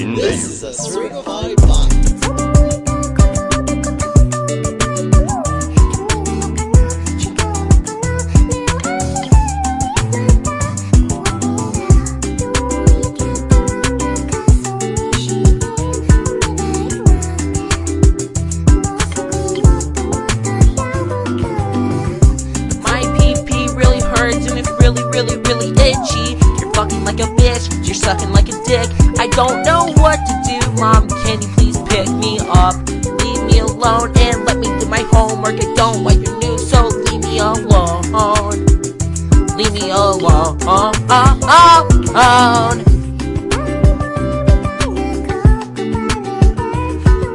This is a certified bot. A bitch, you're sucking like a dick. I don't know what to do, mom. Can you please pick me up? Leave me alone and let me do my homework. I don't like your news, so leave me alone. Leave me alone.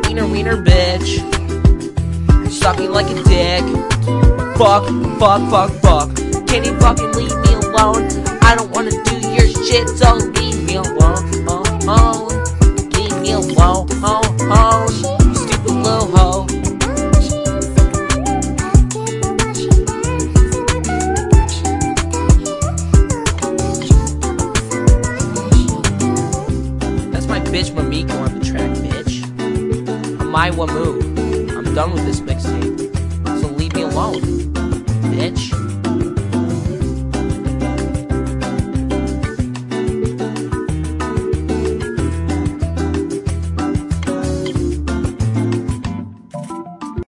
Wiener, wiener, bitch. Suck me like a dick. Fuck, fuck, fuck, fuck. Can you fucking leave me alone? I don't wanna shit, leave me alone. Leave me alone. Stupid little hoe. That's my bitch Mamiko on the track, bitch. I'm my Wamu. I'm done with this mixtape. So leave me alone.